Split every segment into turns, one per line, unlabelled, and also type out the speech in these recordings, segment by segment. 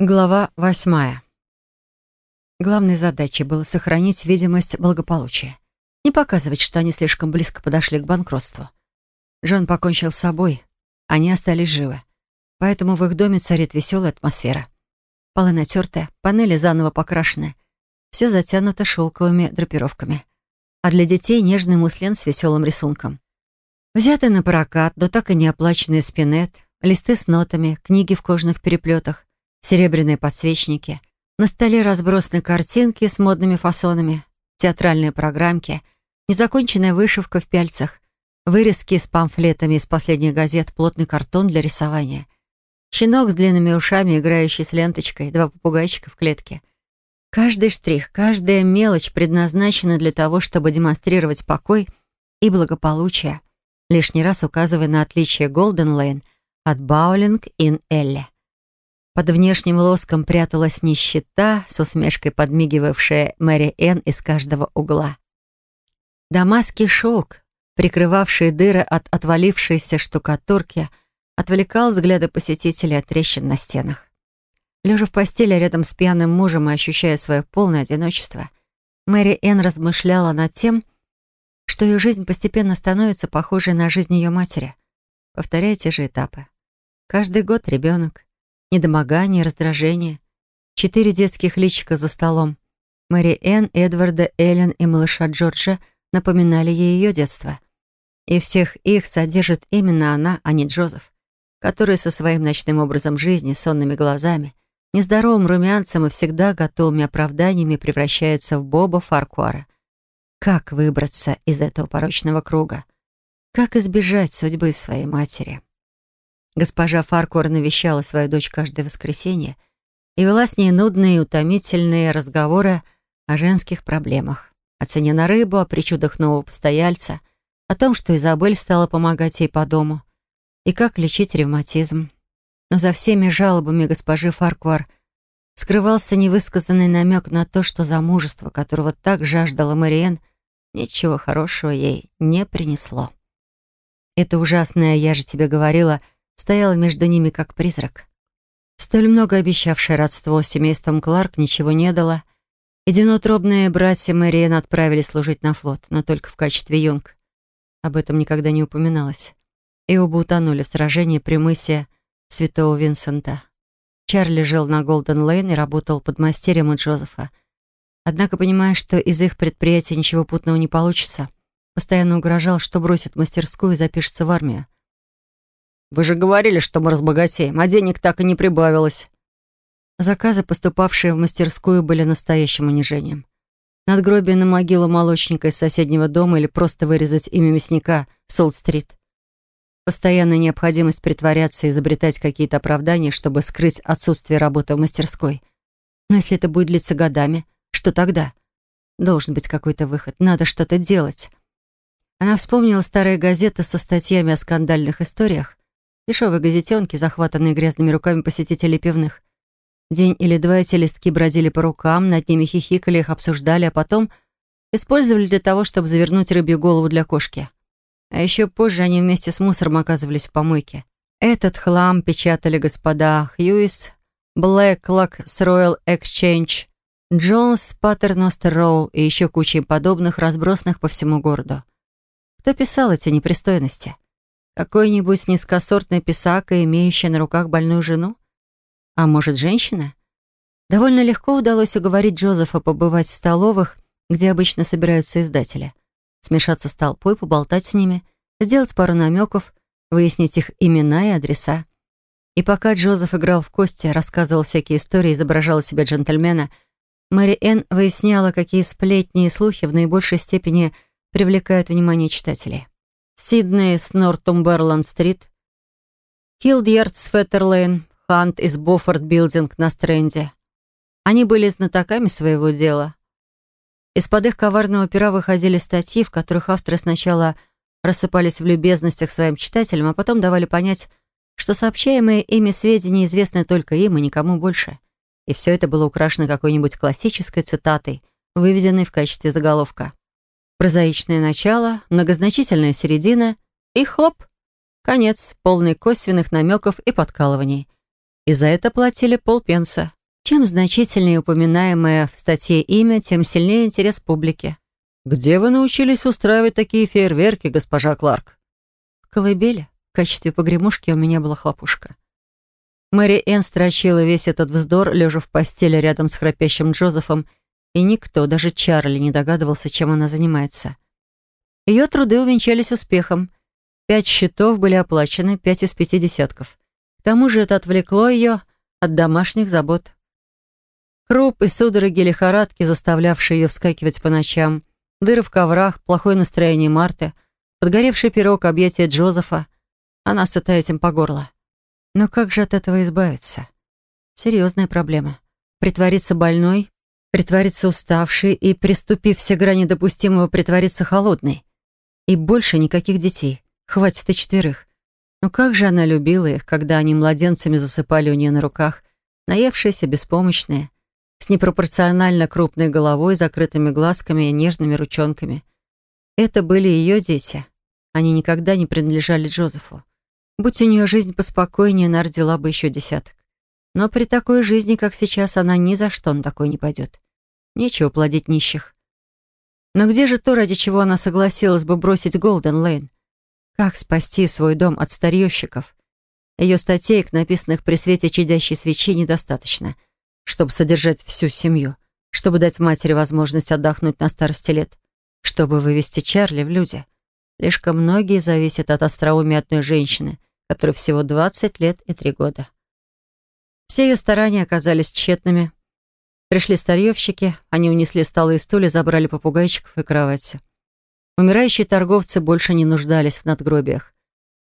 Глава восьмая. Главной задачей было сохранить видимость благополучия. Не показывать, что они слишком близко подошли к банкротству. Джон покончил с собой, они остались живы. Поэтому в их доме царит веселая атмосфера. Полы натертые, панели заново покрашены. Все затянуто шелковыми драпировками. А для детей нежный муслен с веселым рисунком. Взятый на прокат, но так и не оплаченный спинет, листы с нотами, книги в кожаных переплетах, серебряные подсвечники. На столе разбросаны картинки с модными фасонами, театральные программки, незаконченная вышивка в пяльцах, вырезки с памфлетами из последних газет, плотный картон для рисования. Щенок с длинными ушами, играющий с ленточкой, два попугайчика в клетке. Каждый штрих, каждая мелочь предназначена для того, чтобы демонстрировать покой и благополучие, лишний раз указывая на отличие Голден Лейн от Баулинг ин Элли. Под внешним лоском пряталась нищета, с усмешкой подмигивавшая Мэри Энн из каждого угла. Дамасский шелк, прикрывавший дыры от отвалившейся штукатурки, отвлекал взгляды посетителей от трещин на стенах. Лежа в постели рядом с пьяным мужем и ощущая свое полное одиночество, Мэри Энн размышляла над тем, что ее жизнь постепенно становится похожей на жизнь ее матери, повторяя те же этапы. Каждый год ребенок, недомогание, раздражение. Четыре детских личика за столом. Мэри Энн, Эдварда, Эллен и малыша Джорджа напоминали ей ее детство. И всех их содержит именно она, а не Джозеф, который со своим ночным образом жизни, сонными глазами, нездоровым румянцем и всегда готовыми оправданиями превращается в Боба Фаркуара. Как выбраться из этого порочного круга? Как избежать судьбы своей матери? Госпожа Фаркуар навещала свою дочь каждое воскресенье и вела с ней нудные и утомительные разговоры о женских проблемах, о цене на рыбу, о причудах нового постояльца, о том, что Изабель стала помогать ей по дому, и как лечить ревматизм. Но за всеми жалобами госпожи Фаркуар скрывался невысказанный намек на то, что замужество, которого так жаждала Мариен, ничего хорошего ей не принесло. Это ужасное «я же тебе говорила» — стояла между ними как призрак. Столь много обещавшее родство с семейством Кларк ничего не дало. Единотробные братья Мэриэн отправились служить на флот, но только в качестве юнг. Об этом никогда не упоминалось. И оба утонули в сражении при мысе Святого Винсента. Чарли жил на Голден-Лейн и работал под мастерем у Джозефа. Однако, понимая, что из их предприятия ничего путного не получится, постоянно угрожал, что бросит мастерскую и запишется в армию. Вы же говорили, что мы разбогатеем, а денег так и не прибавилось». Заказы, поступавшие в мастерскую, были настоящим унижением. Надгробие на могилу молочника из соседнего дома или просто вырезать имя мясника Солт-стрит. Постоянная необходимость притворяться и изобретать какие-то оправдания, чтобы скрыть отсутствие работы в мастерской. Но если это будет длиться годами, что тогда? Должен быть какой-то выход, надо что-то делать. Она вспомнила старые газеты со статьями о скандальных историях, Дешевые газетенки, захватанные грязными руками посетителей пивных. День или два эти листки бродили по рукам, над ними хихикали, их обсуждали, а потом использовали для того, чтобы завернуть рыбью голову для кошки. А еще позже они вместе с мусором оказывались в помойке. Этот хлам печатали господа Хьюис, Блэклок с Royal Exchange, Джонс, Паттерностер Роу и еще куча подобных, разбросанных по всему городу. Кто писал эти непристойности? Какой-нибудь низкосортный писака, имеющий на руках больную жену? А может, женщина? Довольно легко удалось уговорить Джозефа побывать в столовых, где обычно собираются издатели. Смешаться с толпой, поболтать с ними, сделать пару намеков, выяснить их имена и адреса. И пока Джозеф играл в кости, рассказывал всякие истории, изображал себя джентльмена, Мэри Энн выясняла, какие сплетни и слухи в наибольшей степени привлекают внимание читателей. Сидней с Нортумберланд-стрит, Хилдьярд с Феттерлейн, Хант из Боффорд-билдинг на Стрэнде. Они были знатоками своего дела. Из-под их коварного пера выходили статьи, в которых авторы сначала рассыпались в любезностях своим читателям, а потом давали понять, что сообщаемые ими сведения известны только им и никому больше. И все это было украшено какой-нибудь классической цитатой, выведенной в качестве заголовка. Прозаичное начало, многозначительная середина и хлоп. Конец, полный косвенных намеков и подкалываний. и за это платили полпенса. Чем значительнее упоминаемое в статье имя, тем сильнее интерес публики. «Где вы научились устраивать такие фейерверки, госпожа Кларк?» «В колыбели. В качестве погремушки у меня была хлопушка». Мэри Энн строчила весь этот вздор, лежа в постели рядом с храпящим Джозефом, и никто, даже Чарли, не догадывался, чем она занимается. Ее труды увенчались успехом. Пять счетов были оплачены, пять из пяти десятков. К тому же это отвлекло ее от домашних забот. Круп и судороги лихорадки, заставлявшие ее вскакивать по ночам, дыры в коврах, плохое настроение Марты, подгоревший пирог, объятия Джозефа. Она сыта этим по горло. Но как же от этого избавиться? Серьезная проблема. Притвориться больной, притвориться уставшей и, приступив все грани допустимого, притвориться холодной. И больше никаких детей. Хватит и четверых. Но как же она любила их, когда они младенцами засыпали у нее на руках, наевшиеся, беспомощные, с непропорционально крупной головой, закрытыми глазками и нежными ручонками. Это были ее дети. Они никогда не принадлежали Джозефу. Будь у нее жизнь поспокойнее, она родила бы еще десяток. Но при такой жизни, как сейчас, она ни за что на такой не пойдет. Нечего плодить нищих. Но где же то, ради чего она согласилась бы бросить Голден Лейн? Как спасти свой дом от старьевщиков? Ее статеек, написанных при свете чадящей свечи, недостаточно — чтобы содержать всю семью, чтобы дать матери возможность отдохнуть на старости лет, чтобы вывести Чарли в люди. Слишком многие зависят от остроумия одной женщины, которой всего 20 лет и 3 года. Все ее старания оказались тщетными. Пришли старьевщики, они унесли столы и стулья, забрали попугайчиков и кровати. Умирающие торговцы больше не нуждались в надгробиях.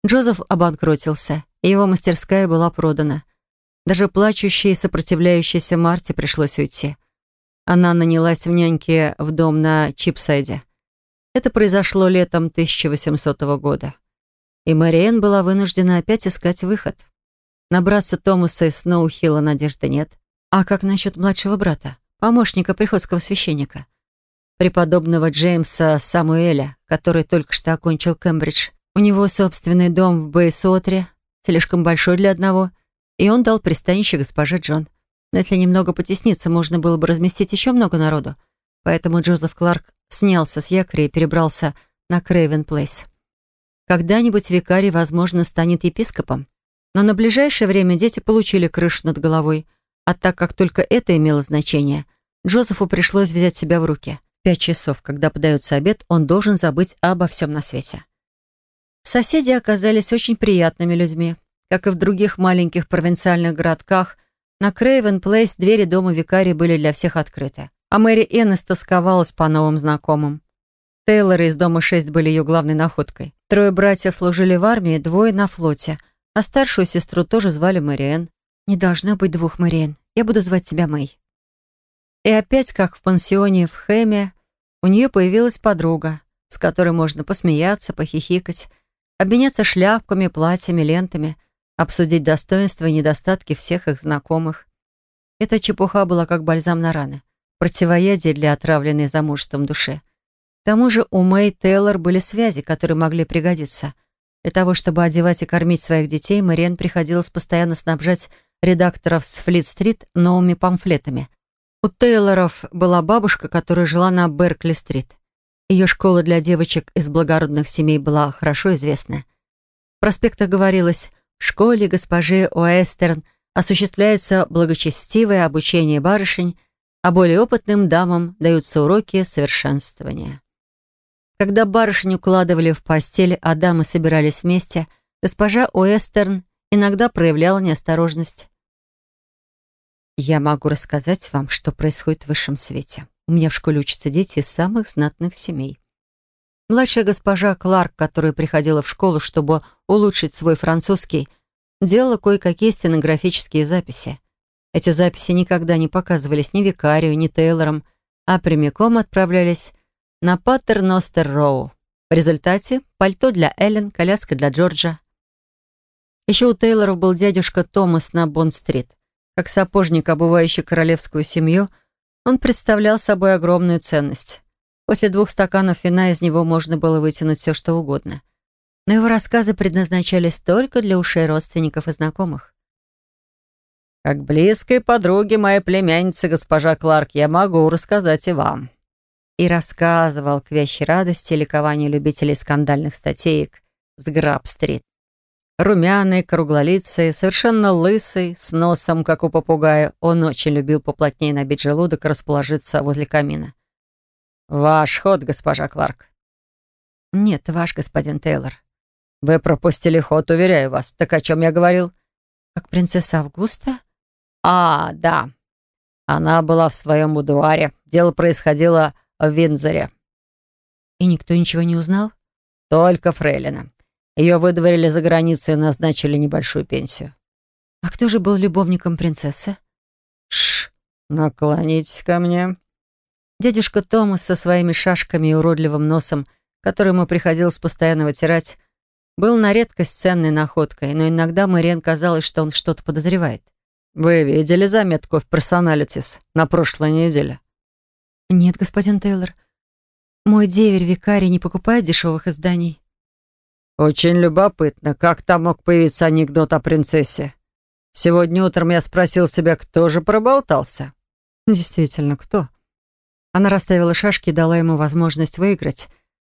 Джозеф обанкротился, и его мастерская была продана. Даже плачущей и сопротивляющейся Марте пришлось уйти. Она нанялась в няньке в дом на Чипсайде. Это произошло летом 1800 года. И Мэриэн была вынуждена опять искать выход. Набраться Томаса и Сноухилла надежды нет. А как насчет младшего брата, помощника приходского священника? Преподобного Джеймса Самуэля, который только что окончил Кембридж. У него собственный дом в Бейсотре, слишком большой для одного — и он дал пристанище госпоже Джон. Но если немного потесниться, можно было бы разместить еще много народу. Поэтому Джозеф Кларк снялся с якоря и перебрался на Крейвен Плейс. Когда-нибудь викарий, возможно, станет епископом. Но на ближайшее время дети получили крышу над головой. А так как только это имело значение, Джозефу пришлось взять себя в руки. Пять часов, когда подается обед, он должен забыть обо всем на свете. Соседи оказались очень приятными людьми. Как и в других маленьких провинциальных городках, на Крейвен Плейс двери дома викария были для всех открыты. А Мэри Энн истосковалась по новым знакомым. Тейлоры из дома 6 были ее главной находкой. Трое братьев служили в армии, двое на флоте, а старшую сестру тоже звали Мэри Энн. «Не должно быть двух Мэри Энн. Я буду звать тебя Мэй». И опять, как в пансионе в Хэме, у нее появилась подруга, с которой можно посмеяться, похихикать, обменяться шляпками, платьями, лентами — обсудить достоинства и недостатки всех их знакомых. Эта чепуха была как бальзам на раны, противоядие для отравленной замужеством души. К тому же у Мэй Тейлор были связи, которые могли пригодиться. Для того, чтобы одевать и кормить своих детей, Мэриэн приходилось постоянно снабжать редакторов с Флит-стрит новыми памфлетами. У Тейлоров была бабушка, которая жила на Беркли-стрит. Ее школа для девочек из благородных семей была хорошо известна. В проспектах говорилось в школе госпожи Уэстерн осуществляется благочестивое обучение барышень, а более опытным дамам даются уроки совершенствования. Когда барышень укладывали в постель, а дамы собирались вместе, госпожа Уэстерн иногда проявляла неосторожность. «Я могу рассказать вам, что происходит в высшем свете. У меня в школе учатся дети из самых знатных семей. Младшая госпожа Кларк, которая приходила в школу, чтобы улучшить свой французский, делала кое-какие стенографические записи. Эти записи никогда не показывались ни викарию, ни Тейлором, а прямиком отправлялись на Паттерностер-Роу. В результате пальто для Эллен, коляска для Джорджа. Еще у Тейлоров был дядюшка Томас на Бонд-стрит. Как сапожник, обувающий королевскую семью, он представлял собой огромную ценность. После двух стаканов вина из него можно было вытянуть все, что угодно. Но его рассказы предназначались только для ушей родственников и знакомых.
Как близкой подруге моей племянницы госпожа Кларк я могу рассказать и вам». И рассказывал к вящей радости и ликованию любителей скандальных статеек с Граб-стрит. Румяный, круглолицый, совершенно лысый, с носом, как у попугая, он очень любил поплотнее набить желудок и расположиться возле камина. «Ваш ход, госпожа Кларк».
«Нет, ваш, господин Тейлор».
«Вы пропустили ход, уверяю вас. Так о чем я говорил?»
«Как принцесса Августа?»
«А, да. Она была в своем будуаре. Дело происходило в Виндзоре».
«И никто ничего не узнал?»
«Только Фрейлина. Ее выдворили за границу и назначили небольшую пенсию.
А кто же был любовником принцессы?
Шш, наклонитесь ко мне.
Дядюшка Томас со своими шашками и уродливым носом, который ему приходилось постоянно вытирать, был на редкость ценной находкой, но иногда Мэриэн казалось, что он что-то подозревает.
«Вы видели заметку в персоналитис на прошлой неделе?»
«Нет, господин Тейлор. Мой деверь-викарий не покупает дешевых изданий».
«Очень любопытно, как там мог появиться анекдот о принцессе. Сегодня утром я спросил себя, кто же проболтался?»
«Действительно, кто?» Она расставила шашки и дала ему возможность выиграть,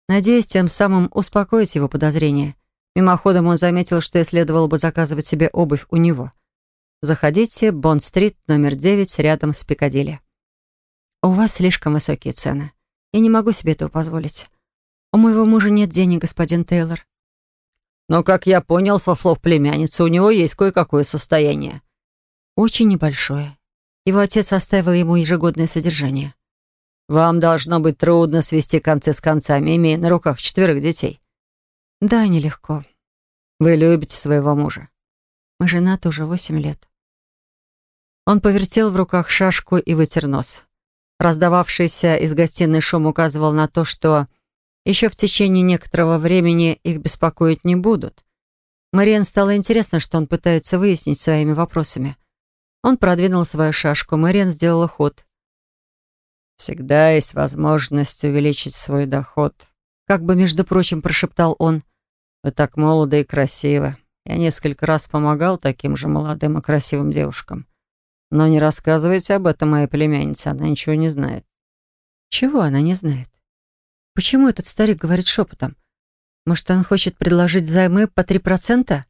надеясь тем самым успокоить его подозрения. Мимоходом он заметил, что и следовало бы заказывать себе обувь у него. «Заходите, Бонд-стрит, номер 9, рядом с Пикадилли». «У вас слишком высокие цены. Я не могу себе этого позволить. У моего мужа нет денег, господин Тейлор.
Но, как я понял со слов племянницы, у него есть кое-какое состояние.
Очень небольшое. Его отец оставил ему ежегодное содержание.
Вам должно быть трудно свести концы с концами, имея на руках четверых детей.
Да, нелегко.
Вы любите своего мужа?
Мы женаты уже восемь лет. Он повертел в руках шашку и вытер нос. Раздававшийся из гостиной шум указывал на то, что еще в течение некоторого времени их беспокоить не будут. Мариан стало интересно, что он пытается выяснить своими вопросами. Он продвинул свою шашку, Мариан сделала ход.
«Всегда есть возможность увеличить свой доход»,
как бы, между прочим, прошептал он.
«Вы так молоды и красивы. Я несколько раз помогал таким же молодым и красивым девушкам. Но не рассказывайте об этом моей племяннице, она ничего не знает».
«Чего она не знает?» Почему этот старик говорит шепотом? Может, он хочет предложить займы по три процента?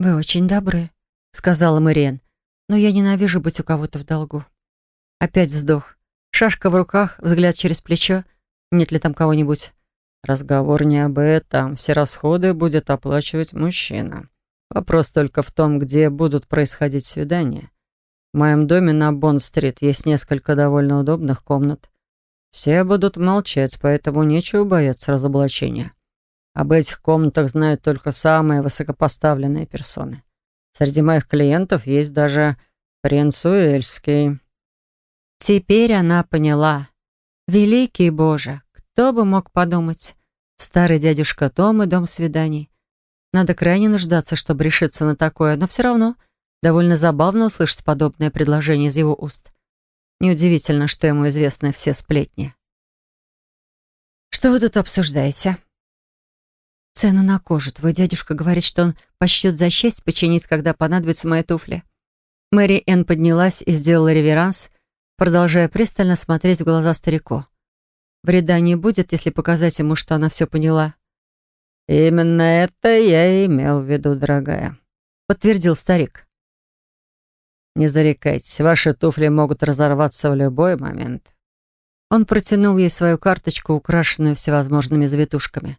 «Вы очень добры», — сказала Мэриэн. «Но я ненавижу быть у кого-то в долгу». Опять вздох. Шашка в руках, взгляд через плечо. Нет ли там кого-нибудь?
«Разговор не об этом. Все расходы будет оплачивать мужчина. Вопрос только в том, где будут происходить свидания. В моем доме на Бонн-стрит есть несколько довольно удобных комнат. Все будут молчать, поэтому нечего бояться разоблачения. Об этих комнатах знают только самые высокопоставленные персоны. Среди моих клиентов есть даже принц Уэльский».
Теперь она поняла. Великий Боже, кто бы мог подумать? Старый дядюшка Том и дом свиданий. Надо крайне нуждаться, чтобы решиться на такое, но все равно довольно забавно услышать подобное предложение из его уст. Неудивительно, что ему известны все сплетни. «Что вы тут обсуждаете?» «Цену на кожу. Твой дядюшка говорит, что он почтет за честь починить, когда понадобятся мои туфли». Мэри Энн поднялась и сделала реверанс, продолжая пристально смотреть в глаза старику. Вреда не будет, если показать ему, что она все поняла.
«Именно это я и имел в виду, дорогая», — подтвердил старик. Не зарекайтесь, ваши туфли могут разорваться в любой момент».
Он протянул ей свою карточку, украшенную всевозможными завитушками.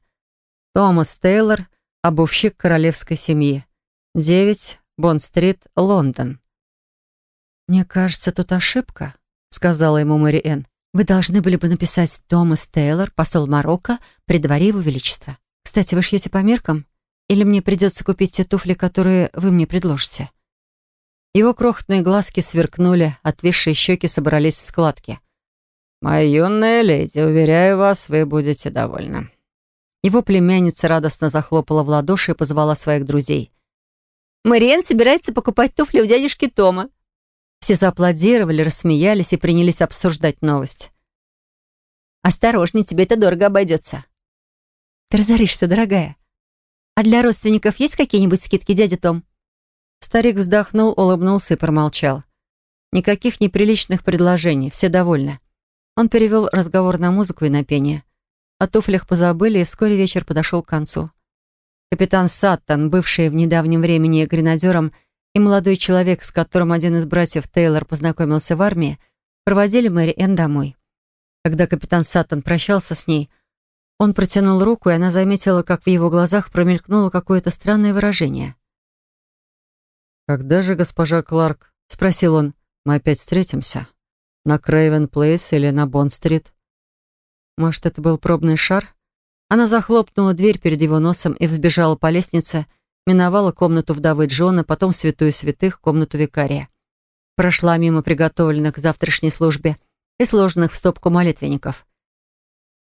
Томас Тейлор, обувщик королевской семьи. 9, Бонн-стрит, Лондон. «Мне кажется, тут ошибка», — сказала ему Мэри Энн. «Вы должны были бы написать «Томас Тейлор, посол Марокко, при дворе его величества». Кстати, вы шьете по меркам? Или мне придется купить те туфли, которые вы мне предложите?» Его крохотные глазки сверкнули, отвисшие щеки собрались в складки.
«Моя юная леди, уверяю вас, вы будете довольны».
Его племянница радостно захлопала в ладоши и позвала своих друзей.
«Мариэн собирается покупать туфли у дядюшки Тома».
Все зааплодировали, рассмеялись и принялись обсуждать новость.
«Осторожней, тебе это дорого обойдется».
«Ты разоришься, дорогая. А для родственников есть какие-нибудь скидки, дядя Том?» Старик вздохнул, улыбнулся и промолчал. Никаких неприличных предложений, все довольны. Он перевел разговор на музыку и на пение. О туфлях позабыли, и вскоре вечер подошел к концу. Капитан Саттон, бывший в недавнем времени гренадером, и молодой человек, с которым один из братьев Тейлор познакомился в армии, проводили Мэри Энн домой. Когда капитан Саттон прощался с ней, он протянул руку, и она заметила, как в его глазах промелькнуло какое-то странное выражение.
«Когда же, госпожа Кларк?» — спросил он. «Мы опять встретимся? На Крейвен Плейс или на Бонд-стрит?»
Может, это был пробный шар? Она захлопнула дверь перед его носом и взбежала по лестнице, миновала комнату вдовы Джона, потом святую святых, комнату викария. Прошла мимо приготовленных к завтрашней службе и сложенных в стопку молитвенников.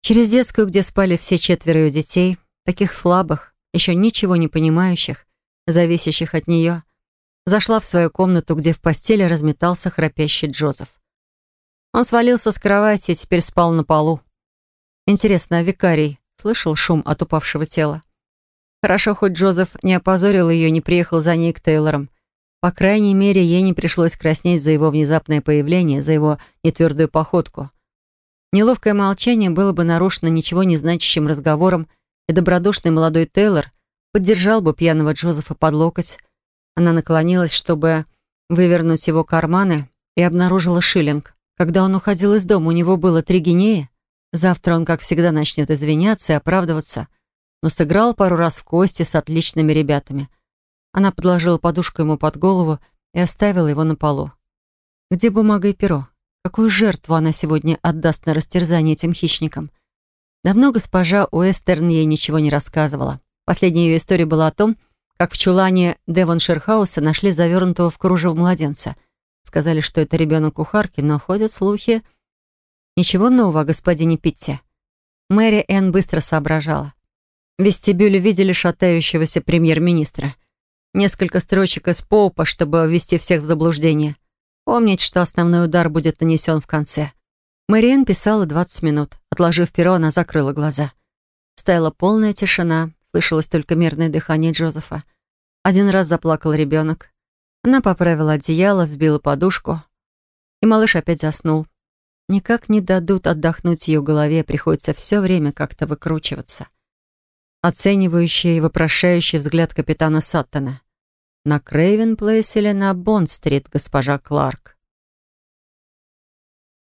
Через детскую, где спали все четверо ее детей, таких слабых, еще ничего не понимающих, зависящих от нее, зашла в свою комнату, где в постели разметался храпящий Джозеф. Он свалился с кровати и теперь спал на полу. Интересно, а викарий слышал шум от упавшего тела? Хорошо, хоть Джозеф не опозорил ее и не приехал за ней к Тейлорам. По крайней мере, ей не пришлось краснеть за его внезапное появление, за его нетвердую походку. Неловкое молчание было бы нарушено ничего не значащим разговором, и добродушный молодой Тейлор поддержал бы пьяного Джозефа под локоть. Она наклонилась, чтобы вывернуть его карманы, и обнаружила шиллинг. Когда он уходил из дома, у него было три гинеи. Завтра он, как всегда, начнет извиняться и оправдываться — но сыграл пару раз в кости с отличными ребятами. Она подложила подушку ему под голову и оставила его на полу. Где бумага и перо? Какую жертву она сегодня отдаст на растерзание этим хищникам? Давно госпожа Уэстерн ей ничего не рассказывала. Последняя ее история была о том, как в чулане Девонширхауса нашли завернутого в кружево младенца. Сказали, что это ребенок кухарки, но ходят слухи... Ничего нового о господине Питте. Мэри Энн быстро соображала. В вестибюле видели шатающегося премьер-министра. Несколько строчек из Поупа, чтобы ввести всех в заблуждение. Помнить, что основной удар будет нанесен в конце. Мэриэн писала 20 минут. Отложив перо, она закрыла глаза. Стояла полная тишина, слышалось только мерное дыхание Джозефа. Один раз заплакал ребенок. Она поправила одеяло, взбила подушку, и малыш опять заснул. Никак не дадут отдохнуть ее голове, приходится все время как-то выкручиваться оценивающий и вопрошающий взгляд капитана Саттона. «На Крейвен Плейс или на Бонд-стрит, госпожа Кларк?»